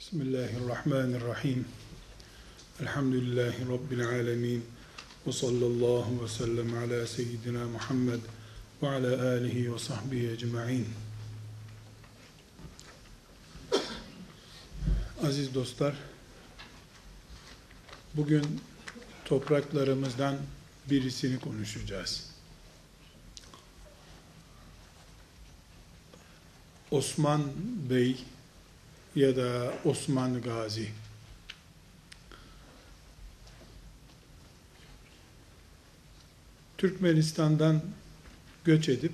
Bismillahirrahmanirrahim. Elhamdülillahi Rabbil alemin. Ve sallallahu ve sellem ala seyyidina Muhammed ve ala alihi ve sahbihi ecma'in. Aziz dostlar, bugün topraklarımızdan birisini konuşacağız. Osman Bey ya da Osman Gazi. Türkmenistan'dan göç edip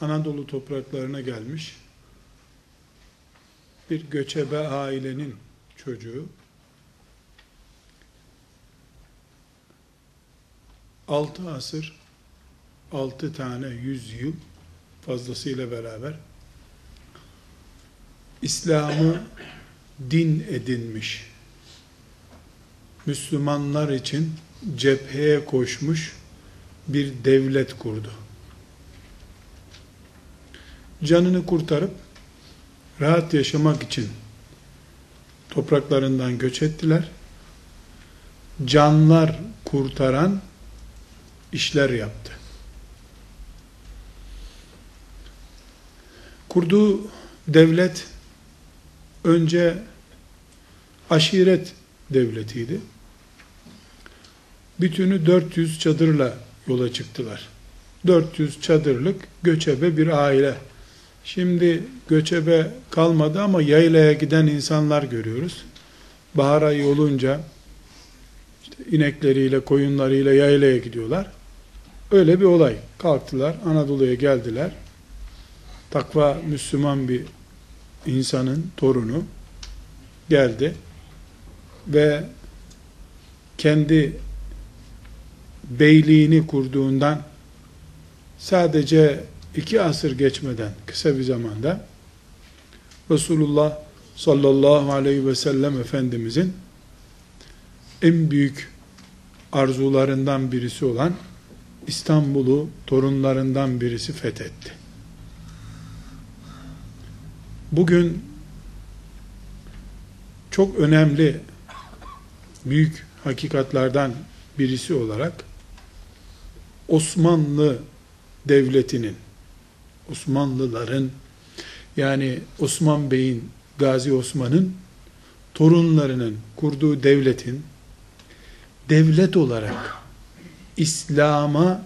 Anadolu topraklarına gelmiş bir göçebe ailenin çocuğu. Altı asır, altı tane yüz yıl fazlasıyla beraber İslam'ı din edinmiş, Müslümanlar için cepheye koşmuş bir devlet kurdu. Canını kurtarıp rahat yaşamak için topraklarından göç ettiler. Canlar kurtaran işler yaptı. Kurduğu devlet önce aşiret devletiydi. Bütünü 400 çadırla yola çıktılar. 400 çadırlık göçebe bir aile. Şimdi göçebe kalmadı ama yaylaya giden insanlar görüyoruz. Bahar ayı olunca işte inekleriyle, koyunlarıyla yaylaya gidiyorlar. Öyle bir olay. Kalktılar, Anadolu'ya geldiler. Takva Müslüman bir insanın torunu geldi ve kendi beyliğini kurduğundan sadece iki asır geçmeden kısa bir zamanda Resulullah sallallahu aleyhi ve sellem Efendimizin en büyük arzularından birisi olan İstanbul'u torunlarından birisi fethetti. Bugün çok önemli büyük hakikatlardan birisi olarak Osmanlı devletinin Osmanlıların yani Osman Bey'in Gazi Osman'ın torunlarının kurduğu devletin devlet olarak İslam'a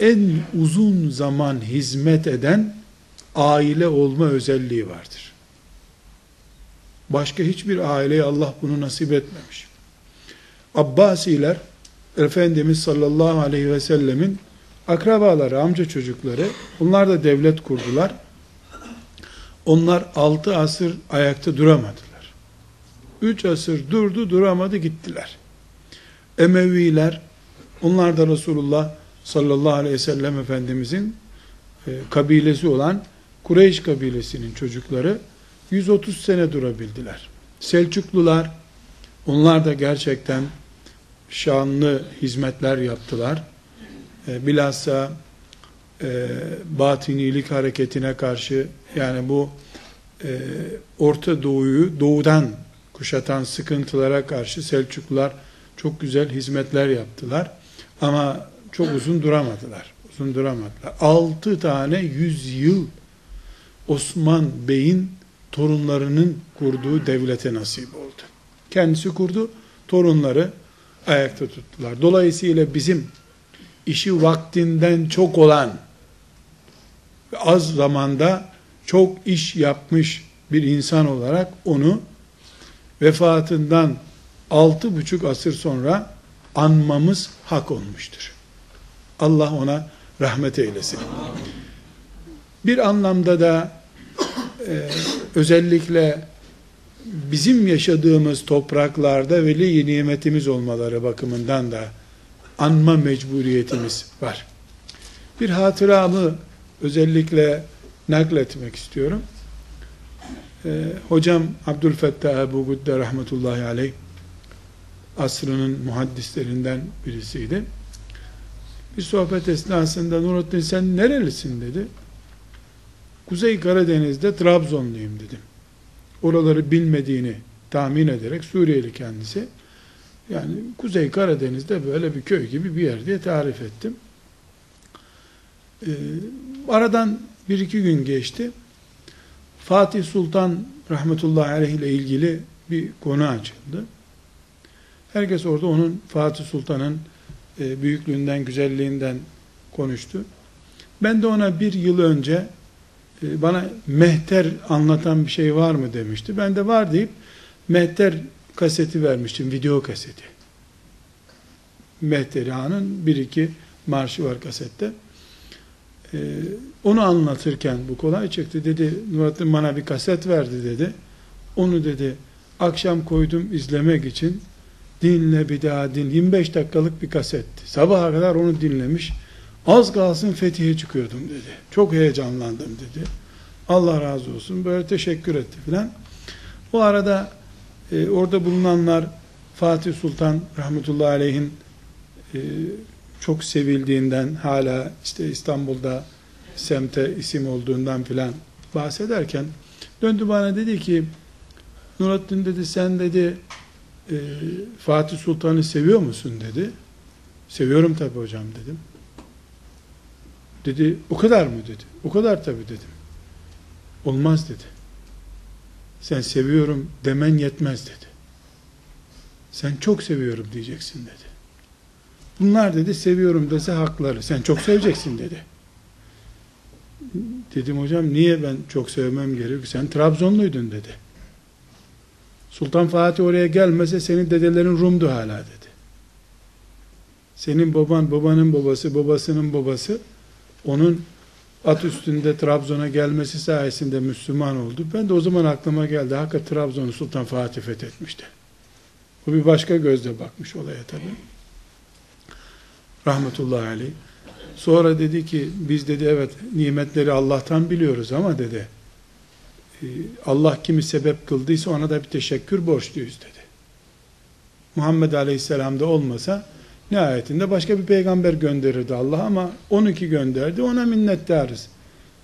en uzun zaman hizmet eden aile olma özelliği vardır. Başka hiçbir aileye Allah bunu nasip etmemiş. Abbasiler, Efendimiz sallallahu aleyhi ve sellemin akrabaları, amca çocukları, onlar da devlet kurdular. Onlar altı asır ayakta duramadılar. Üç asır durdu, duramadı, gittiler. Emeviler, onlar da Resulullah sallallahu aleyhi ve sellem Efendimizin e, kabilesi olan Kureyş kabilesinin çocukları 130 sene durabildiler. Selçuklular, onlar da gerçekten şanlı hizmetler yaptılar. E, bilhassa e, batinilik hareketine karşı yani bu e, Orta Doğu'yu doğudan kuşatan sıkıntılara karşı Selçuklular çok güzel hizmetler yaptılar. Ama çok uzun duramadılar. Uzun duramadılar. Altı tane yüz yıl Osman Bey'in torunlarının kurduğu devlete nasip oldu. Kendisi kurdu, torunları ayakta tuttular. Dolayısıyla bizim işi vaktinden çok olan az zamanda çok iş yapmış bir insan olarak onu vefatından altı buçuk asır sonra anmamız hak olmuştur. Allah ona rahmet eylesin. Bir anlamda da e, özellikle bizim yaşadığımız topraklarda veli nimetimiz olmaları bakımından da anma mecburiyetimiz var. Bir hatıramı özellikle nakletmek istiyorum. Ee, hocam Abdülfettah Ebu Gudde rahmetullahi aleyh asrının muhaddislerinden birisiydi. Bir sohbet esnasında Nurattin sen nerelisin dedi. Kuzey Karadeniz'de Trabzonluyum dedim. oraları bilmediğini tahmin ederek Suriyeli kendisi. Yani Kuzey Karadeniz'de böyle bir köy gibi bir yer diye tarif ettim. Ee, aradan bir iki gün geçti. Fatih Sultan rahmetullahi aleyh ile ilgili bir konu açıldı. Herkes orada onun Fatih Sultan'ın e, büyüklüğünden, güzelliğinden konuştu. Ben de ona bir yıl önce bana mehter anlatan bir şey var mı demişti. Ben de var deyip mehter kaseti vermiştim, video kaseti. Mehteri Han'ın bir iki marşı var kasette. Ee, onu anlatırken bu kolay çıktı. Dedi Nurattin bana bir kaset verdi dedi. Onu dedi akşam koydum izlemek için dinle bir daha din 25 dakikalık bir kasetti. Sabaha kadar onu dinlemiş. Az kalsın fethiye çıkıyordum dedi. Çok heyecanlandım dedi. Allah razı olsun. Böyle teşekkür etti filan. O arada e, orada bulunanlar Fatih Sultan rahmetullahi aleyhin e, çok sevildiğinden hala işte İstanbul'da semte isim olduğundan filan bahsederken döndü bana dedi ki Nurattin dedi sen dedi e, Fatih Sultan'ı seviyor musun dedi. Seviyorum tabi hocam dedim. Dedi o kadar mı dedi. O kadar tabi dedim. Olmaz dedi. Sen seviyorum demen yetmez dedi. Sen çok seviyorum diyeceksin dedi. Bunlar dedi seviyorum dese hakları. Sen çok seveceksin dedi. Dedim hocam niye ben çok sevmem gerekiyor? Sen Trabzonluydun dedi. Sultan Fatih oraya gelmese senin dedelerin Rum'du hala dedi. Senin baban, babanın babası, babasının babası onun at üstünde Trabzon'a gelmesi sayesinde Müslüman oldu. Ben de o zaman aklıma geldi. Hakikaten Trabzon'u Sultan Fatih fethetmişti. Bu bir başka gözle bakmış olaya tabi. Rahmetullahi aleyh. Sonra dedi ki biz dedi evet nimetleri Allah'tan biliyoruz ama dedi e, Allah kimi sebep kıldıysa ona da bir teşekkür borçluyuz dedi. Muhammed Aleyhisselam da olmasa nihayetinde başka bir peygamber gönderirdi Allah ama 12 gönderdi ona minnettarız.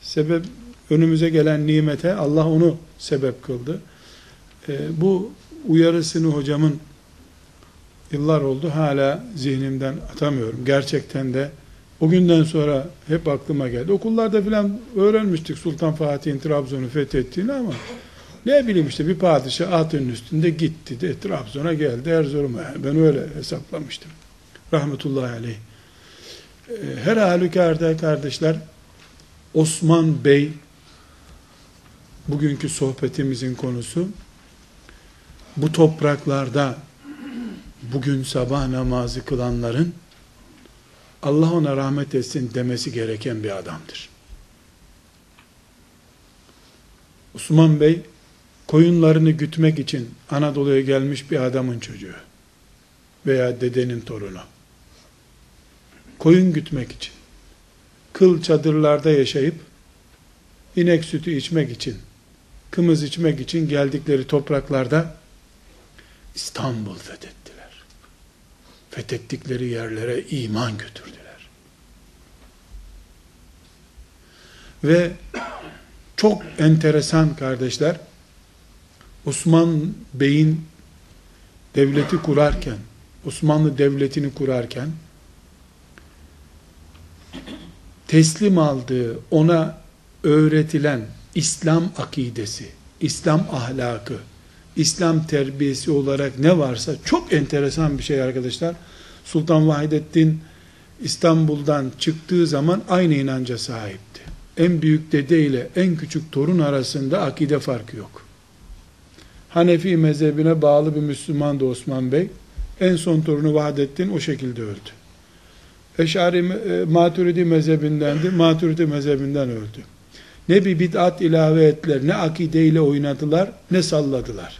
Sebep önümüze gelen nimete Allah onu sebep kıldı. E, bu uyarısını hocamın yıllar oldu hala zihnimden atamıyorum. Gerçekten de o günden sonra hep aklıma geldi. Okullarda filan öğrenmiştik Sultan Fatih'in Trabzon'u fethettiğini ama ne bileyim işte bir padişah atının üstünde gitti de Trabzon'a geldi Erzurum'a. Yani ben öyle hesaplamıştım. Rahmetullahi aleyh. Ee, her halükarda kardeşler Osman Bey bugünkü sohbetimizin konusu bu topraklarda bugün sabah namazı kılanların Allah ona rahmet etsin demesi gereken bir adamdır. Osman Bey koyunlarını gütmek için Anadolu'ya gelmiş bir adamın çocuğu veya dedenin torunu. Koyun gütmek için kıl çadırlarda yaşayıp inek sütü içmek için kımız içmek için geldikleri topraklarda İstanbul fethettiler. Fethettikleri yerlere iman götürdüler. Ve çok enteresan kardeşler, Osman Bey'in devleti kurarken, Osmanlı devletini kurarken, teslim aldığı, ona öğretilen İslam akidesi, İslam ahlakı, İslam terbiyesi olarak ne varsa çok enteresan bir şey arkadaşlar. Sultan Vahidettin İstanbul'dan çıktığı zaman aynı inanca sahipti. En büyük dede ile en küçük torun arasında akide farkı yok. Hanefi mezhebine bağlı bir Müslüman da Osman Bey. En son torunu Vahdettin o şekilde öldü. Eşari e, Maturidi mezhebindendi. Maturidi mezhebinden öldü. Ne bir bid'at ilave ettiler, ne akideyle oynadılar, ne salladılar.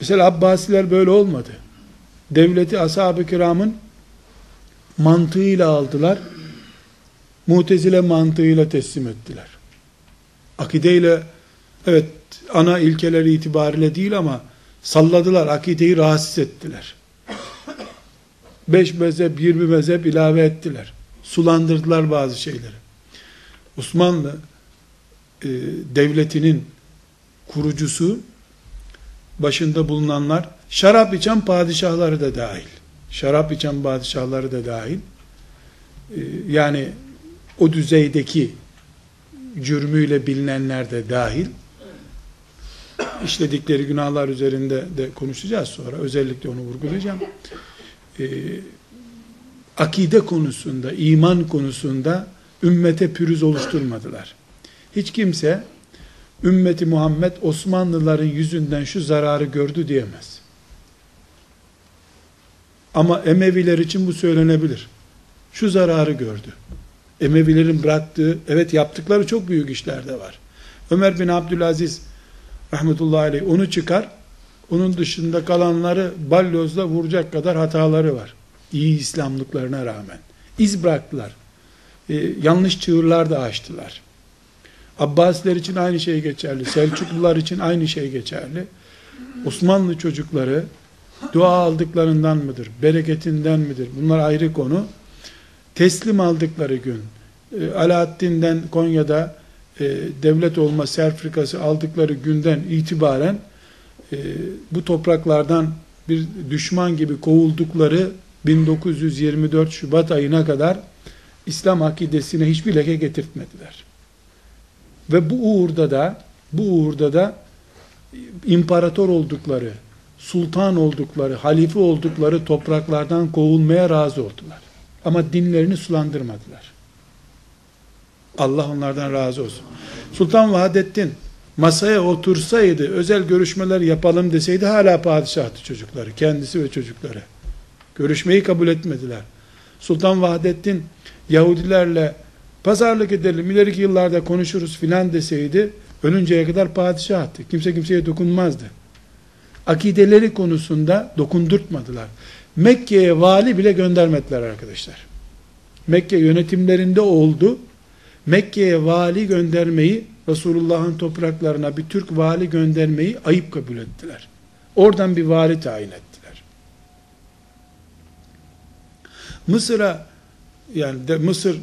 Mesela Abbasiler böyle olmadı. Devleti ashab-ı kiramın mantığıyla aldılar. Mutezile mantığıyla teslim ettiler. Akideyle evet ana ilkeleri itibariyle değil ama salladılar. Akideyi rahatsız ettiler. Beş mezhep, yirmi mezhep ilave ettiler. Sulandırdılar bazı şeyleri. Osmanlı e, devletinin kurucusu, başında bulunanlar, şarap içen padişahları da dahil. Şarap içen padişahları da dahil. Ee, yani o düzeydeki cürmüyle bilinenler de dahil. işledikleri günahlar üzerinde de konuşacağız sonra. Özellikle onu vurgulayacağım. Ee, akide konusunda, iman konusunda ümmete pürüz oluşturmadılar. Hiç kimse ümmeti Muhammed Osmanlıların yüzünden şu zararı gördü diyemez. Ama Emeviler için bu söylenebilir. Şu zararı gördü. Emevilerin bıraktığı, evet yaptıkları çok büyük işler de var. Ömer bin Abdülaziz rahmetullahi aleyh onu çıkar, onun dışında kalanları balyozla vuracak kadar hataları var. İyi İslamlıklarına rağmen. İz bıraktılar. Ee, yanlış çığırlar da açtılar. Abbasiler için aynı şey geçerli. Selçuklular için aynı şey geçerli. Osmanlı çocukları dua aldıklarından mıdır? Bereketinden midir? Bunlar ayrı konu. Teslim aldıkları gün e, Alaaddin'den Konya'da e, devlet olma serfrikası aldıkları günden itibaren e, bu topraklardan bir düşman gibi kovuldukları 1924 Şubat ayına kadar İslam akidesine hiçbir leke getirtmediler. Ve bu uğurda da bu uğurda da imparator oldukları, sultan oldukları, halife oldukları topraklardan kovulmaya razı oldular. Ama dinlerini sulandırmadılar. Allah onlardan razı olsun. Sultan Vahdettin masaya otursaydı, özel görüşmeler yapalım deseydi hala padişahtı çocukları, kendisi ve çocukları. Görüşmeyi kabul etmediler. Sultan Vahdettin Yahudilerle pazarlık edelim, ileriki yıllarda konuşuruz filan deseydi, ölünceye kadar padişahtı. Kimse kimseye dokunmazdı. Akideleri konusunda dokundurtmadılar. Mekke'ye vali bile göndermediler arkadaşlar. Mekke yönetimlerinde oldu. Mekke'ye vali göndermeyi, Resulullah'ın topraklarına bir Türk vali göndermeyi ayıp kabul ettiler. Oradan bir vali tayin ettiler. Mısır'a yani de Mısır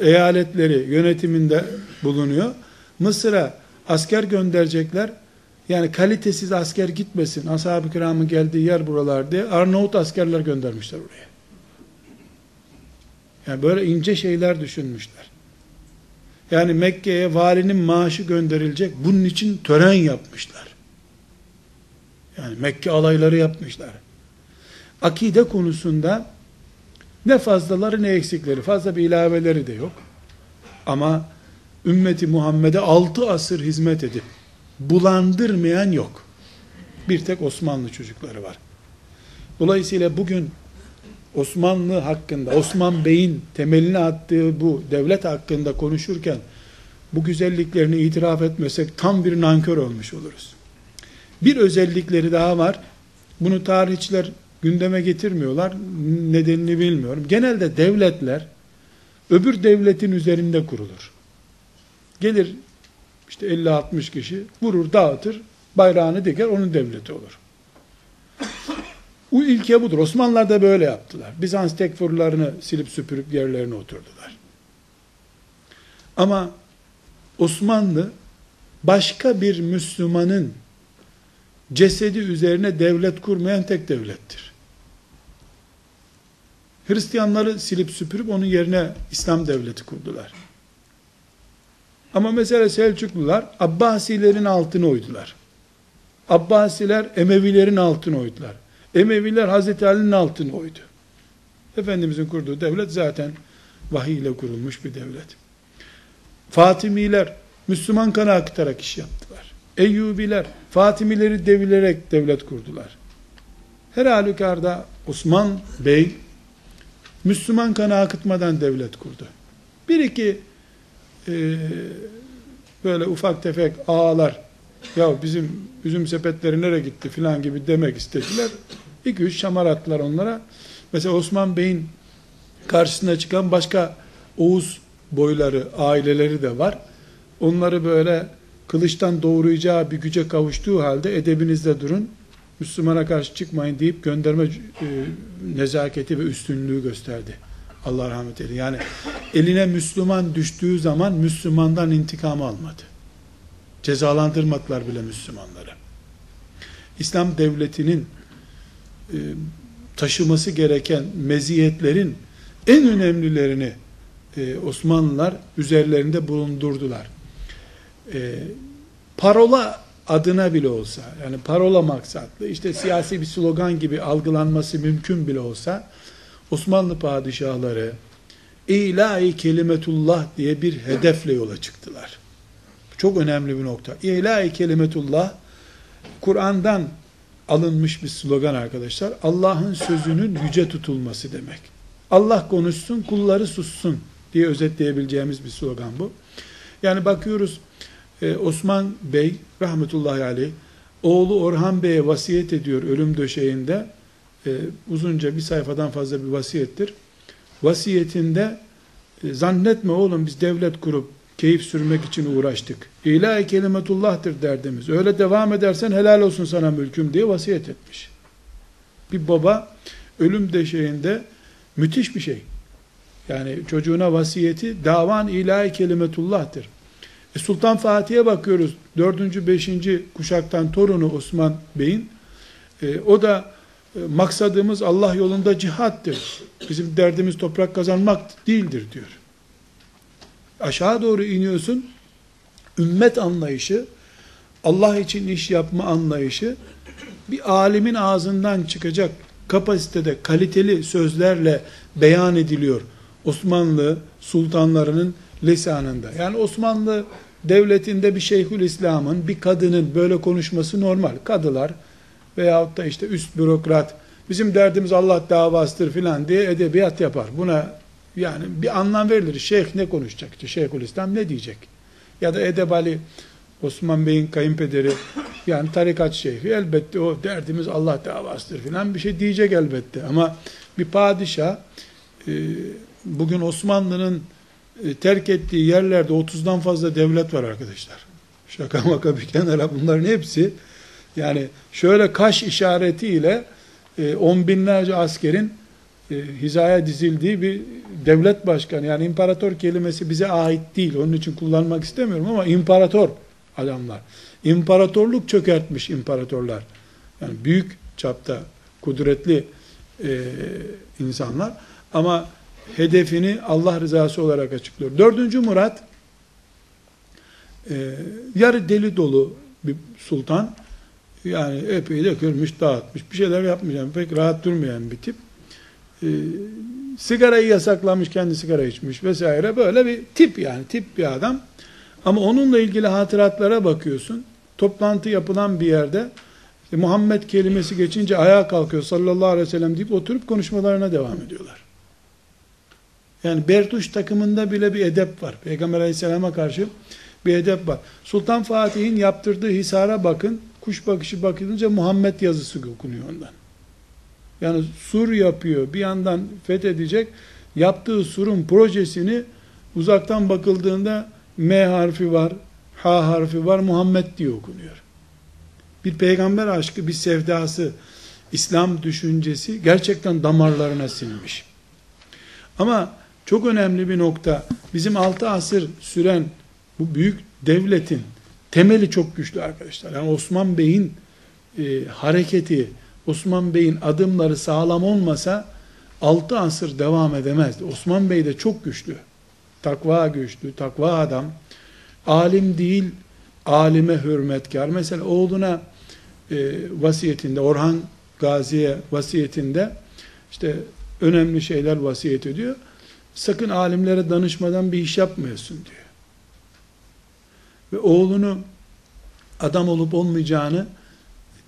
eyaletleri yönetiminde bulunuyor. Mısır'a asker gönderecekler. Yani kalitesiz asker gitmesin. Ashab-ı kiramın geldiği yer buralar diye Arnavut askerler göndermişler oraya. Yani böyle ince şeyler düşünmüşler. Yani Mekke'ye valinin maaşı gönderilecek. Bunun için tören yapmışlar. Yani Mekke alayları yapmışlar. Akide konusunda ne fazlaları ne eksikleri, fazla bir ilaveleri de yok. Ama ümmeti Muhammed'e altı asır hizmet edip bulandırmayan yok. Bir tek Osmanlı çocukları var. Dolayısıyla bugün Osmanlı hakkında, Osman Bey'in temelini attığı bu devlet hakkında konuşurken bu güzelliklerini itiraf etmesek tam bir nankör olmuş oluruz. Bir özellikleri daha var. Bunu tarihçiler gündeme getirmiyorlar. Nedenini bilmiyorum. Genelde devletler öbür devletin üzerinde kurulur. Gelir işte 50-60 kişi vurur, dağıtır, bayrağını diker, onun devleti olur. Bu ilke budur. Osmanlılar da böyle yaptılar. Bizans tekfurlarını silip süpürüp yerlerine oturdular. Ama Osmanlı başka bir Müslümanın cesedi üzerine devlet kurmayan tek devlettir. Hristiyanları silip süpürüp onun yerine İslam devleti kurdular. Ama mesela Selçuklular Abbasilerin altına uydular. Abbasiler Emevilerin altına uydular. Emeviler Hazreti Ali'nin altına uydu. Efendimizin kurduğu devlet zaten vahiy ile kurulmuş bir devlet. Fatimiler Müslüman kanı akıtarak iş yaptılar. Eyyubiler Fatimileri devilerek devlet kurdular. Her halükarda Osman Bey Müslüman kanı akıtmadan devlet kurdu. Bir iki e, böyle ufak tefek ağalar ya bizim üzüm sepetleri nereye gitti filan gibi demek istediler. İki üç şamar attılar onlara. Mesela Osman Bey'in karşısına çıkan başka Oğuz boyları, aileleri de var. Onları böyle kılıçtan doğuracağı bir güce kavuştuğu halde edebinizde durun, Müslümana karşı çıkmayın deyip gönderme e, nezaketi ve üstünlüğü gösterdi. Allah rahmet eylesin. Yani eline Müslüman düştüğü zaman Müslümandan intikam almadı. Cezalandırmadılar bile Müslümanları. İslam devletinin e, taşıması gereken meziyetlerin en önemlilerini e, Osmanlılar üzerlerinde bulundurdular. E, parola adına bile olsa, yani parola maksatlı, işte siyasi bir slogan gibi algılanması mümkün bile olsa, Osmanlı padişahları, ilahi kelimetullah diye bir hedefle yola çıktılar. Çok önemli bir nokta. İlahi kelimetullah, Kur'an'dan alınmış bir slogan arkadaşlar. Allah'ın sözünün yüce tutulması demek. Allah konuşsun, kulları sussun diye özetleyebileceğimiz bir slogan bu. Yani bakıyoruz e, Osman Bey rahmetullahi aleyh oğlu Orhan Bey'e vasiyet ediyor ölüm döşeğinde. E, uzunca bir sayfadan fazla bir vasiyettir. Vasiyetinde e, zannetme oğlum biz devlet kurup keyif sürmek için uğraştık. İlahi kelimetullah'tır derdimiz. Öyle devam edersen helal olsun sana mülküm diye vasiyet etmiş. Bir baba ölüm döşeğinde müthiş bir şey. Yani çocuğuna vasiyeti davan ilahi kelimetullah'tır. E Sultan Fatih'e bakıyoruz. Dördüncü, beşinci kuşaktan torunu Osman Bey'in. E, o da e, maksadımız Allah yolunda cihattır. Bizim derdimiz toprak kazanmak değildir diyor. Aşağı doğru iniyorsun. Ümmet anlayışı, Allah için iş yapma anlayışı bir alimin ağzından çıkacak kapasitede kaliteli sözlerle beyan ediliyor. Osmanlı sultanlarının lisanında. Yani Osmanlı devletinde bir şeyhül İslam'ın, bir kadının böyle konuşması normal. Kadılar veyahut da işte üst bürokrat, bizim derdimiz Allah davasıdır filan diye edebiyat yapar. Buna yani bir anlam verilir. Şeyh ne konuşacak? İşte Şeyhül İslam ne diyecek? Ya da Edebali Osman Bey'in kayınpederi yani tarikat şeyhi elbette o derdimiz Allah davasıdır filan bir şey diyecek elbette. Ama bir padişah e, bugün Osmanlı'nın e, terk ettiği yerlerde 30'dan fazla devlet var arkadaşlar. Şaka maka bir kenara bunların hepsi yani şöyle kaş işaretiyle e, on binlerce askerin e, hizaya dizildiği bir devlet başkanı. Yani imparator kelimesi bize ait değil. Onun için kullanmak istemiyorum ama imparator adamlar. İmparatorluk çökertmiş imparatorlar. Yani büyük çapta kudretli e, insanlar. Ama hedefini Allah rızası olarak açıklıyor. Dördüncü Murat e, yarı deli dolu bir sultan. Yani epey de kırmış, dağıtmış, bir şeyler. Yani pek rahat durmayan bir tip. E, sigarayı yasaklamış, kendi sigara içmiş vesaire. Böyle bir tip yani, tip bir adam. Ama onunla ilgili hatıratlara bakıyorsun. Toplantı yapılan bir yerde e, Muhammed kelimesi geçince ayağa kalkıyor sallallahu aleyhi ve sellem deyip oturup konuşmalarına devam ediyorlar. Yani Bertuş takımında bile bir edep var. Peygamber aleyhisselama karşı bir edep var. Sultan Fatih'in yaptırdığı hisara bakın. Kuş bakışı bakınca Muhammed yazısı okunuyor ondan. Yani sur yapıyor. Bir yandan fethedecek. Yaptığı surun projesini uzaktan bakıldığında M harfi var, H harfi var, Muhammed diye okunuyor. Bir peygamber aşkı, bir sevdası, İslam düşüncesi gerçekten damarlarına sinmiş. Ama çok önemli bir nokta. Bizim altı asır süren bu büyük devletin temeli çok güçlü arkadaşlar. Yani Osman Bey'in e, hareketi, Osman Bey'in adımları sağlam olmasa altı asır devam edemezdi. Osman Bey de çok güçlü. Takva güçlü, takva adam. Alim değil, alime hürmetkar. Mesela oğluna e, vasiyetinde, Orhan Gazi'ye vasiyetinde işte önemli şeyler vasiyet ediyor. Sakın alimlere danışmadan bir iş yapmıyorsun diyor. Ve oğlunu adam olup olmayacağını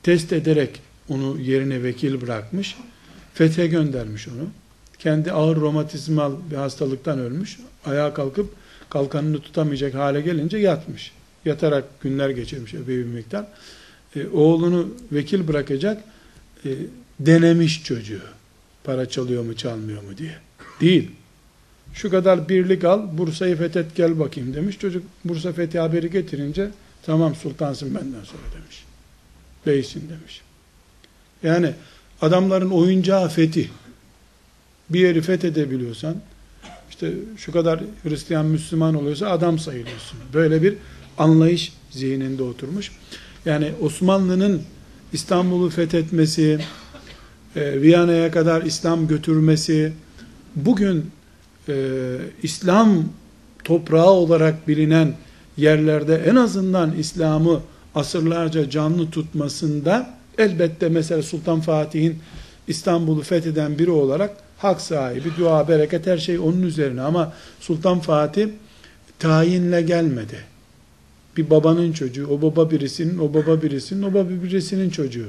test ederek onu yerine vekil bırakmış. Fethe göndermiş onu. Kendi ağır romatizmal bir hastalıktan ölmüş. Ayağa kalkıp kalkanını tutamayacak hale gelince yatmış. Yatarak günler geçirmiş epey bir miktar. E, oğlunu vekil bırakacak e, denemiş çocuğu. Para çalıyor mu çalmıyor mu diye. Değil. Şu kadar birlik al, Bursa'yı fethet gel bakayım demiş. Çocuk Bursa fethi haberi getirince tamam sultansın benden sonra demiş. Beysin demiş. Yani adamların oyuncağı fethi. Bir yeri fethedebiliyorsan işte şu kadar Hristiyan Müslüman oluyorsa adam sayılıyorsun. Böyle bir anlayış zihninde oturmuş. Yani Osmanlı'nın İstanbul'u fethetmesi, e, Viyana'ya kadar İslam götürmesi, bugün e, İslam toprağı olarak bilinen yerlerde en azından İslam'ı asırlarca canlı tutmasında elbette mesela Sultan Fatih'in İstanbul'u fetheden biri olarak hak sahibi, dua, bereket her şey onun üzerine ama Sultan Fatih tayinle gelmedi. Bir babanın çocuğu, o baba birisinin, o baba birisinin, o baba birisinin çocuğu.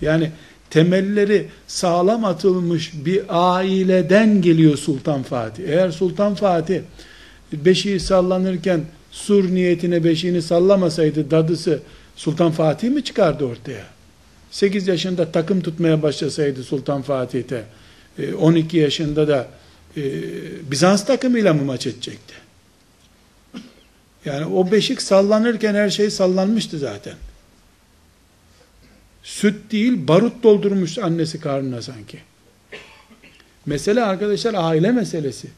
Yani temelleri sağlam atılmış bir aileden geliyor Sultan Fatih. Eğer Sultan Fatih beşiği sallanırken sur niyetine beşiğini sallamasaydı dadısı Sultan Fatih mi çıkardı ortaya? 8 yaşında takım tutmaya başlasaydı Sultan Fatih'te 12 yaşında da e, Bizans takımıyla mı maç edecekti? Yani o beşik sallanırken her şey sallanmıştı zaten. Süt değil, barut doldurmuş annesi karnına sanki. Mesele arkadaşlar aile meselesi.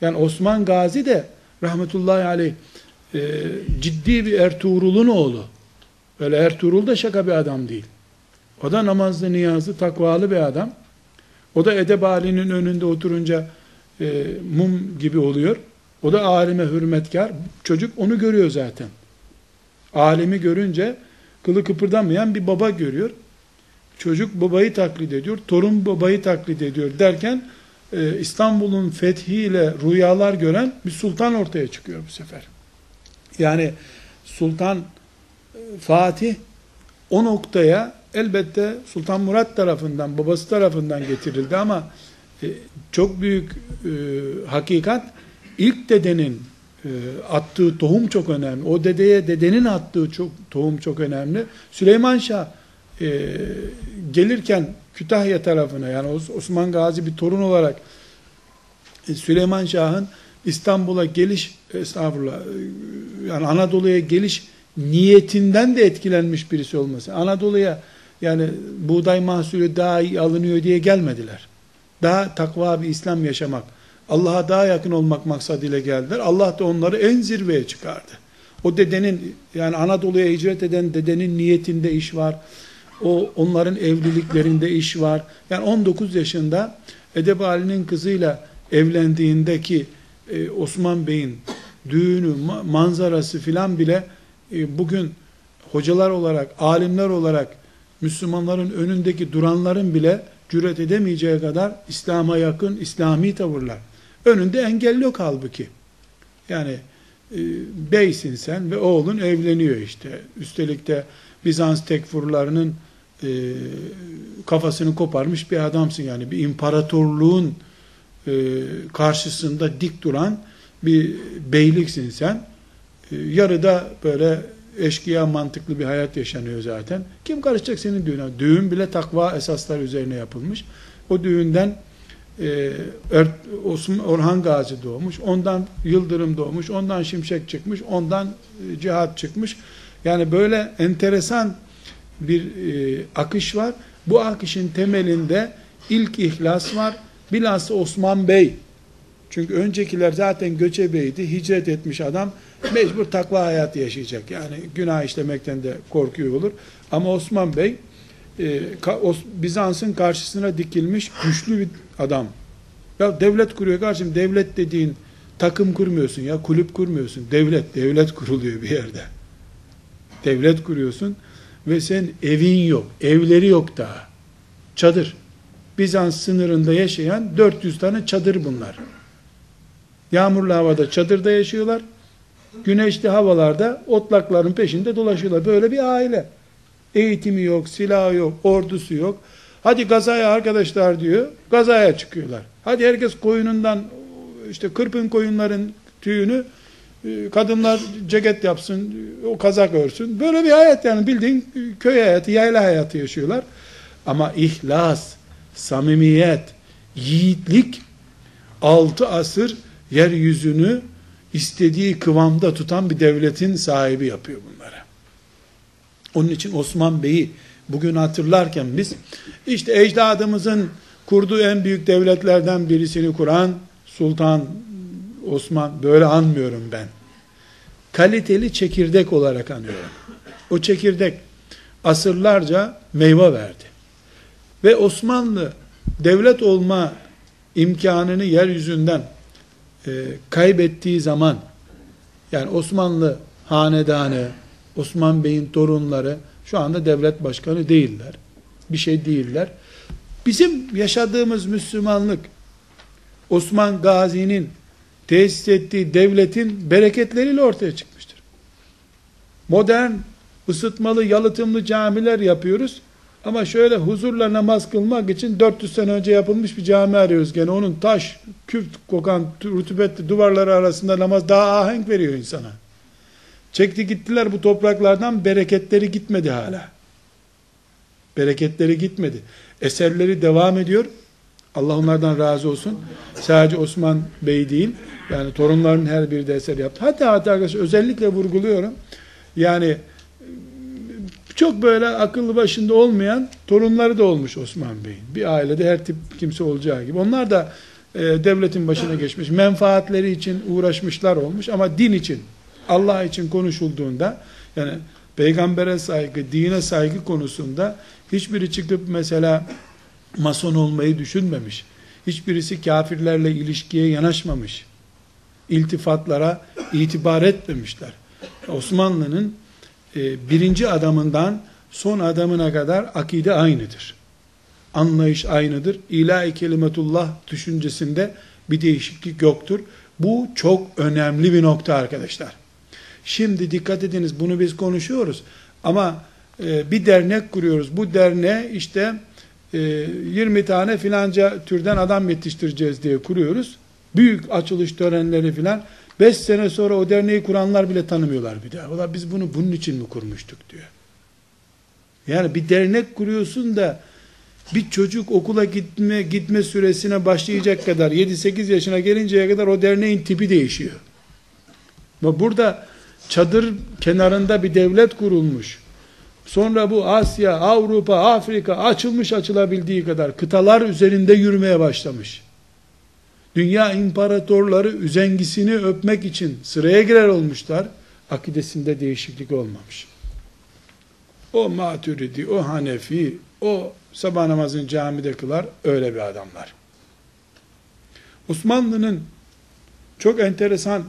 Yani Osman Gazi de rahmetullahi aleyh e, ciddi bir Ertuğrul'un oğlu. Öyle Ertuğrul da şaka bir adam değil. O da namazlı, niyazlı, takvalı bir adam. O da edeb halinin önünde oturunca e, mum gibi oluyor. O da alime hürmetkar. Çocuk onu görüyor zaten. Alimi görünce kılı kıpırdamayan bir baba görüyor. Çocuk babayı taklit ediyor, torun babayı taklit ediyor derken e, İstanbul'un fethiyle rüyalar gören bir sultan ortaya çıkıyor bu sefer. Yani Sultan e, Fatih o noktaya elbette Sultan Murat tarafından, babası tarafından getirildi ama e, çok büyük e, hakikat ilk dedenin e, attığı tohum çok önemli. O dedeye dedenin attığı çok tohum çok önemli. Süleyman Şah e, gelirken Kütahya tarafına yani Osman Gazi bir torun olarak e, Süleyman Şah'ın İstanbul'a geliş estağfurullah e, yani Anadolu'ya geliş niyetinden de etkilenmiş birisi olması. Anadolu'ya yani buğday mahsulü daha iyi alınıyor diye gelmediler. Daha takva bir İslam yaşamak, Allah'a daha yakın olmak maksadıyla geldiler. Allah da onları en zirveye çıkardı. O dedenin yani Anadolu'ya hicret eden dedenin niyetinde iş var. O onların evliliklerinde iş var. Yani 19 yaşında Edeb Ali'nin kızıyla evlendiğindeki e, Osman Bey'in düğünü, manzarası filan bile e, bugün hocalar olarak, alimler olarak Müslümanların önündeki duranların bile cüret edemeyeceği kadar İslam'a yakın İslami tavırlar. Önünde engel yok halbuki. Yani e, beysin sen ve oğlun evleniyor işte. Üstelik de Bizans tekfurlarının e, kafasını koparmış bir adamsın yani. Bir imparatorluğun e, karşısında dik duran bir beyliksin sen. E, yarıda böyle eşkıya mantıklı bir hayat yaşanıyor zaten. Kim karışacak senin düğüne? Düğün bile takva esaslar üzerine yapılmış. O düğünden e, Osman Orhan Gazi doğmuş, ondan Yıldırım doğmuş, ondan Şimşek çıkmış, ondan e, Cihat çıkmış. Yani böyle enteresan bir e, akış var. Bu akışın temelinde ilk ihlas var. Bilhassa Osman Bey. Çünkü öncekiler zaten göçebeydi, hicret etmiş adam mecbur takva hayatı yaşayacak. Yani günah işlemekten de korkuyor olur. Ama Osman Bey e, Bizans'ın karşısına dikilmiş güçlü bir adam. Ya devlet kuruyor kardeşim. Devlet dediğin takım kurmuyorsun ya, kulüp kurmuyorsun. Devlet, devlet kuruluyor bir yerde. Devlet kuruyorsun ve sen evin yok, evleri yok daha. Çadır. Bizans sınırında yaşayan 400 tane çadır bunlar. Yağmurlu havada çadırda yaşıyorlar. Güneşli havalarda otlakların peşinde dolaşıyorlar. Böyle bir aile. Eğitimi yok, silahı yok, ordusu yok. Hadi gazaya arkadaşlar diyor. Gazaya çıkıyorlar. Hadi herkes koyunundan işte kırpın koyunların tüyünü e, kadınlar ceket yapsın, o kazak örsün. Böyle bir hayat yani bildiğin köy hayatı, yayla hayatı yaşıyorlar. Ama ihlas, samimiyet, yiğitlik altı asır yeryüzünü istediği kıvamda tutan bir devletin sahibi yapıyor bunları. Onun için Osman Bey'i bugün hatırlarken biz işte ecdadımızın kurduğu en büyük devletlerden birisini kuran Sultan Osman böyle anmıyorum ben. kaliteli çekirdek olarak anıyorum. O çekirdek asırlarca meyve verdi. Ve Osmanlı devlet olma imkanını yeryüzünden e, kaybettiği zaman yani Osmanlı hanedanı, Osman Bey'in torunları şu anda devlet başkanı değiller. Bir şey değiller. Bizim yaşadığımız Müslümanlık Osman Gazi'nin tesis ettiği devletin bereketleriyle ortaya çıkmıştır. Modern, ısıtmalı, yalıtımlı camiler yapıyoruz. Ama şöyle huzurla namaz kılmak için 400 sene önce yapılmış bir cami arıyoruz. Gene onun taş, kürt kokan, rutubetli duvarları arasında namaz daha ahenk veriyor insana. Çekti gittiler bu topraklardan bereketleri gitmedi hala. Bereketleri gitmedi. Eserleri devam ediyor. Allah onlardan razı olsun. Sadece Osman Bey değil. Yani torunların her biri de eser yaptı. Hatta hatta arkadaşlar özellikle vurguluyorum. Yani çok böyle akıllı başında olmayan torunları da olmuş Osman Bey'in. Bir ailede her tip kimse olacağı gibi. Onlar da e, devletin başına geçmiş. Menfaatleri için uğraşmışlar olmuş ama din için, Allah için konuşulduğunda yani peygambere saygı, dine saygı konusunda hiçbiri çıkıp mesela mason olmayı düşünmemiş. Hiçbirisi kafirlerle ilişkiye yanaşmamış. İltifatlara itibar etmemişler. Osmanlı'nın e, birinci adamından son adamına kadar akide aynıdır. Anlayış aynıdır. İlahi kelimetullah düşüncesinde bir değişiklik yoktur. Bu çok önemli bir nokta arkadaşlar. Şimdi dikkat ediniz bunu biz konuşuyoruz. Ama e, bir dernek kuruyoruz. Bu derneğe işte 20 e, tane filanca türden adam yetiştireceğiz diye kuruyoruz. Büyük açılış törenleri filan. 5 sene sonra o derneği kuranlar bile tanımıyorlar bir daha. Valla biz bunu bunun için mi kurmuştuk diyor. Yani bir dernek kuruyorsun da bir çocuk okula gitme gitme süresine başlayacak kadar 7-8 yaşına gelinceye kadar o derneğin tipi değişiyor. Ama burada çadır kenarında bir devlet kurulmuş. Sonra bu Asya, Avrupa, Afrika açılmış açılabildiği kadar kıtalar üzerinde yürümeye başlamış. Dünya imparatorları üzengisini öpmek için sıraya girer olmuşlar. Akidesinde değişiklik olmamış. O maturidi, o hanefi, o sabah namazını camide kılar, öyle bir adamlar. Osmanlı'nın çok enteresan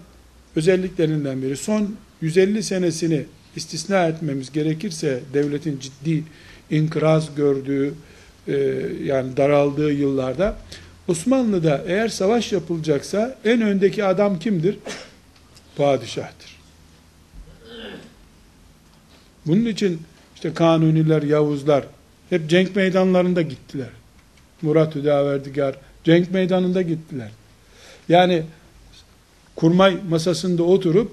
özelliklerinden biri, son 150 senesini istisna etmemiz gerekirse, devletin ciddi inkıraz gördüğü, e, yani daraldığı yıllarda, Osmanlı'da eğer savaş yapılacaksa en öndeki adam kimdir? Padişahtır. Bunun için işte Kanuniler, Yavuzlar hep cenk meydanlarında gittiler. Murat Hüdaverdigar cenk meydanında gittiler. Yani kurmay masasında oturup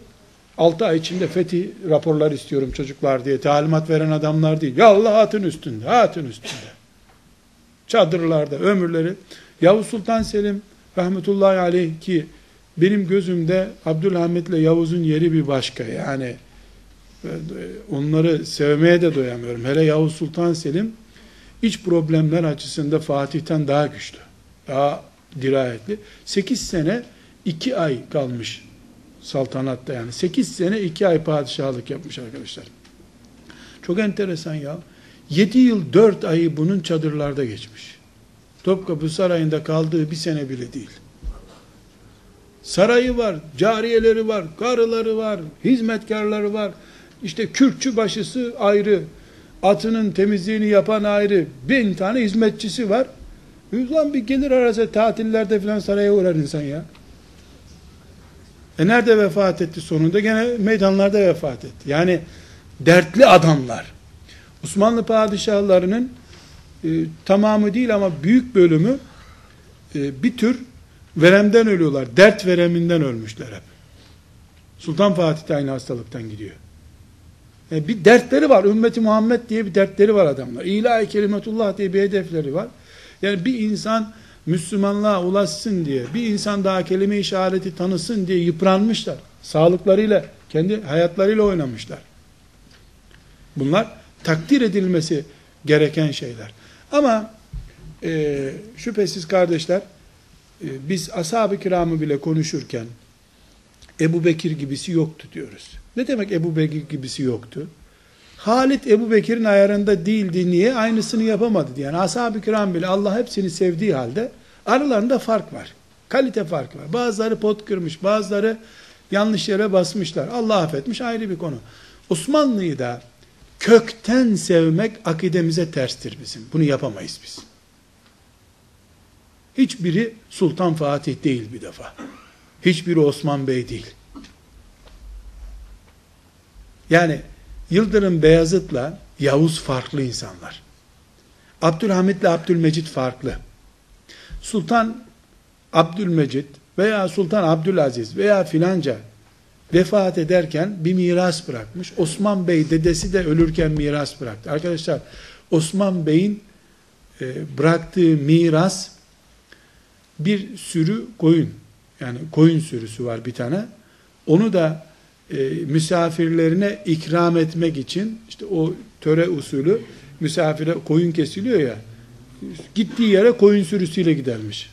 6 ay içinde fethi raporlar istiyorum çocuklar diye talimat veren adamlar değil. Ya Allah atın üstünde, atın üstünde. Çadırlarda ömürleri Yavuz Sultan Selim rahmetullahi aleyh ki benim gözümde Abdülhamit ile Yavuz'un yeri bir başka. Yani e, onları sevmeye de doyamıyorum. Hele Yavuz Sultan Selim iç problemler açısında Fatih'ten daha güçlü. Daha dirayetli. 8 sene 2 ay kalmış saltanatta yani. 8 sene 2 ay padişahlık yapmış arkadaşlar. Çok enteresan ya. 7 yıl 4 ayı bunun çadırlarda geçmiş. Topkapı Sarayı'nda kaldığı bir sene bile değil. Sarayı var, cariyeleri var, karıları var, hizmetkarları var. İşte kürkçü başısı ayrı, atının temizliğini yapan ayrı, bin tane hizmetçisi var. Ulan bir gelir arası tatillerde falan saraya uğrar insan ya. E nerede vefat etti sonunda? Gene meydanlarda vefat etti. Yani dertli adamlar. Osmanlı padişahlarının e, tamamı değil ama büyük bölümü e, bir tür veremden ölüyorlar. Dert vereminden ölmüşler hep. Sultan Fatih de aynı hastalıktan gidiyor. E, bir dertleri var. Ümmeti Muhammed diye bir dertleri var adamlar. İlahi kelimetullah diye bir hedefleri var. Yani bir insan Müslümanlığa ulaşsın diye, bir insan daha kelime işareti tanısın diye yıpranmışlar. Sağlıklarıyla, kendi hayatlarıyla oynamışlar. Bunlar takdir edilmesi gereken şeyler. Ama e, şüphesiz kardeşler, e, biz ashab-ı kiramı bile konuşurken, Ebu Bekir gibisi yoktu diyoruz. Ne demek Ebu Bekir gibisi yoktu? Halit Ebu Bekir'in ayarında değildi. Niye? Aynısını yapamadı. Yani ashab-ı kiram bile Allah hepsini sevdiği halde aralarında fark var. Kalite farkı var. Bazıları pot kırmış, bazıları yanlış yere basmışlar. Allah affetmiş ayrı bir konu. Osmanlı'yı da kökten sevmek akidemize terstir bizim. Bunu yapamayız biz. Hiçbiri Sultan Fatih değil bir defa. Hiçbiri Osman Bey değil. Yani Yıldırım Beyazıt'la Yavuz farklı insanlar. Abdülhamit ile Abdülmecit farklı. Sultan Abdülmecit veya Sultan Abdülaziz veya filanca vefat ederken bir miras bırakmış. Osman Bey dedesi de ölürken miras bıraktı. Arkadaşlar Osman Bey'in e, bıraktığı miras bir sürü koyun. Yani koyun sürüsü var bir tane. Onu da e, misafirlerine ikram etmek için işte o töre usulü misafire koyun kesiliyor ya gittiği yere koyun sürüsüyle gidermiş.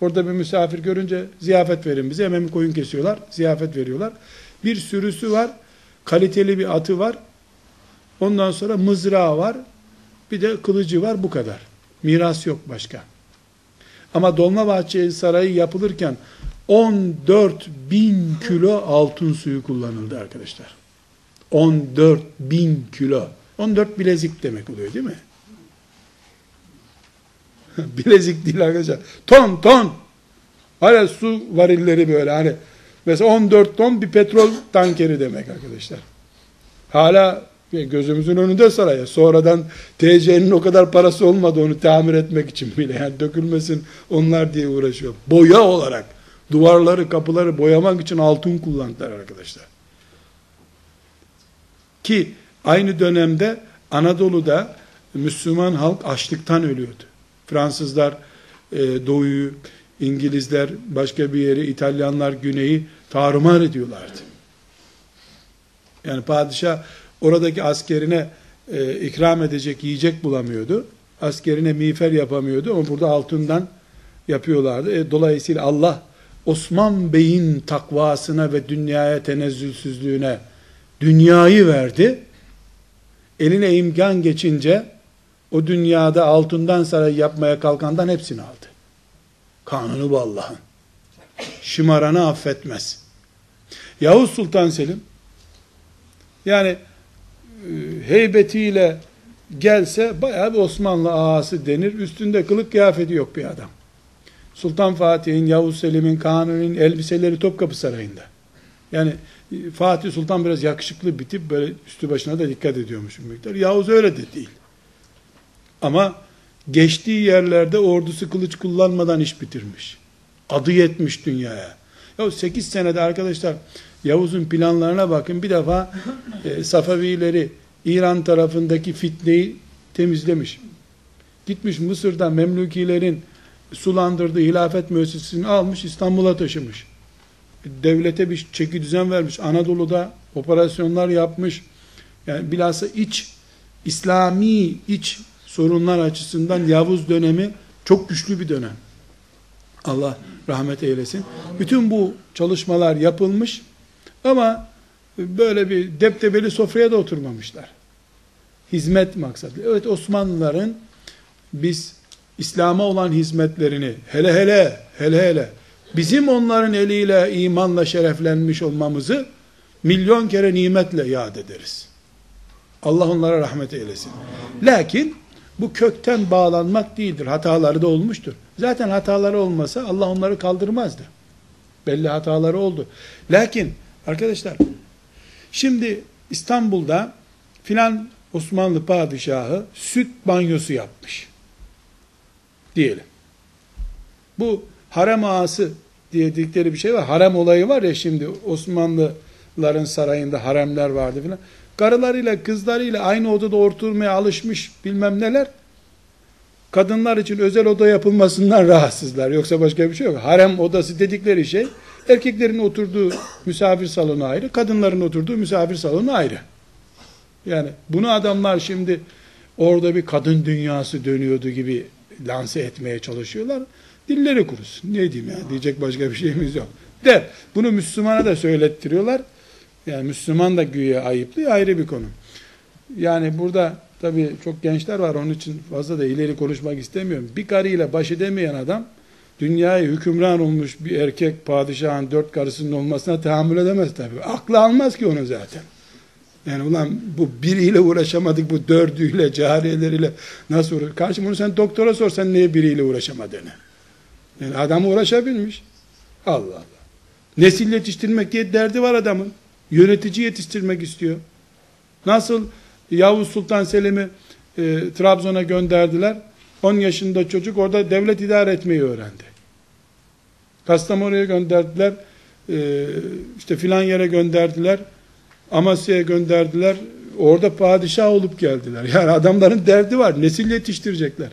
Orada bir misafir görünce ziyafet verin bize hemen bir koyun kesiyorlar ziyafet veriyorlar. Bir sürüsü var kaliteli bir atı var ondan sonra mızrağı var bir de kılıcı var bu kadar. Miras yok başka. Ama Dolmabahçe Sarayı yapılırken 14 bin kilo altın suyu kullanıldı arkadaşlar. 14 bin kilo. 14 bilezik demek oluyor değil mi? bilezik değil arkadaşlar. Ton ton. Hala su varilleri böyle hani. Mesela 14 ton bir petrol tankeri demek arkadaşlar. Hala gözümüzün önünde saraya. Sonradan TC'nin o kadar parası olmadı onu tamir etmek için bile. Yani dökülmesin onlar diye uğraşıyor. Boya olarak duvarları, kapıları boyamak için altın kullandılar arkadaşlar. Ki aynı dönemde Anadolu'da Müslüman halk açlıktan ölüyordu. Fransızlar e, doğuyu, İngilizler başka bir yeri, İtalyanlar güneyi tarumar ediyorlardı. Yani padişah oradaki askerine e, ikram edecek yiyecek bulamıyordu. Askerine miğfer yapamıyordu ama burada altından yapıyorlardı. E, dolayısıyla Allah Osman Bey'in takvasına ve dünyaya tenezzülsüzlüğüne dünyayı verdi. Eline imkan geçince o dünyada altından saray yapmaya kalkandan hepsini aldı. Kanunu bu Allah'ın. Şımaranı affetmez. Yavuz Sultan Selim yani e, heybetiyle gelse bayağı bir Osmanlı ağası denir. Üstünde kılık kıyafeti yok bir adam. Sultan Fatih'in, Yavuz Selim'in, Kanuni'nin elbiseleri Topkapı Sarayı'nda. Yani Fatih Sultan biraz yakışıklı bir tip, böyle üstü başına da dikkat ediyormuş miktar. Yavuz öyle de değil. Ama geçtiği yerlerde ordusu kılıç kullanmadan iş bitirmiş. Adı yetmiş dünyaya. Ya 8 senede arkadaşlar Yavuz'un planlarına bakın. Bir defa e, Safavileri İran tarafındaki fitneyi temizlemiş. Gitmiş Mısır'da Memlükilerin sulandırdığı hilafet müessesesini almış İstanbul'a taşımış. Devlete bir çeki düzen vermiş. Anadolu'da operasyonlar yapmış. Yani bilhassa iç İslami iç sorunlar açısından Yavuz dönemi çok güçlü bir dönem. Allah rahmet eylesin. Bütün bu çalışmalar yapılmış ama böyle bir deptebeli sofraya da oturmamışlar. Hizmet maksadı. Evet Osmanlıların biz İslam'a olan hizmetlerini hele hele hele hele bizim onların eliyle imanla şereflenmiş olmamızı milyon kere nimetle yad ederiz. Allah onlara rahmet eylesin. Lakin bu kökten bağlanmak değildir. Hataları da olmuştur. Zaten hataları olmasa Allah onları kaldırmazdı. Belli hataları oldu. Lakin arkadaşlar şimdi İstanbul'da filan Osmanlı padişahı süt banyosu yapmış diyelim. Bu harem ağası dedikleri bir şey var. Harem olayı var ya şimdi Osmanlıların sarayında haremler vardı filan. Karılarıyla kızlarıyla aynı odada oturmaya alışmış bilmem neler. Kadınlar için özel oda yapılmasından rahatsızlar. Yoksa başka bir şey yok. Harem odası dedikleri şey erkeklerin oturduğu misafir salonu ayrı, kadınların oturduğu misafir salonu ayrı. Yani bunu adamlar şimdi orada bir kadın dünyası dönüyordu gibi lanse etmeye çalışıyorlar. Dilleri kurusun. Ne diyeyim ya? Diyecek başka bir şeyimiz yok. Der. Bunu Müslümana da söylettiriyorlar. Yani Müslüman da güya ayıplıyor ayrı bir konu. Yani burada tabii çok gençler var onun için fazla da ileri konuşmak istemiyorum. Bir karıyla baş edemeyen adam dünyayı hükümran olmuş bir erkek padişahın dört karısının olmasına tahammül edemez tabii. Aklı almaz ki onu zaten. Yani ulan bu biriyle uğraşamadık bu dördüyle, cariyeleriyle nasıl uğraş? Karşı bunu sen doktora sorsan niye biriyle uğraşamadığını. Yani adam uğraşabilmiş. Allah Allah. Nesil yetiştirmek diye derdi var adamın. Yönetici yetiştirmek istiyor. Nasıl Yavuz Sultan Selim'i e, Trabzon'a gönderdiler. 10 yaşında çocuk orada devlet idare etmeyi öğrendi. Kastamonu'ya gönderdiler. E, işte filan yere gönderdiler. Amasya'ya gönderdiler. Orada padişah olup geldiler. Yani adamların derdi var. Nesil yetiştirecekler.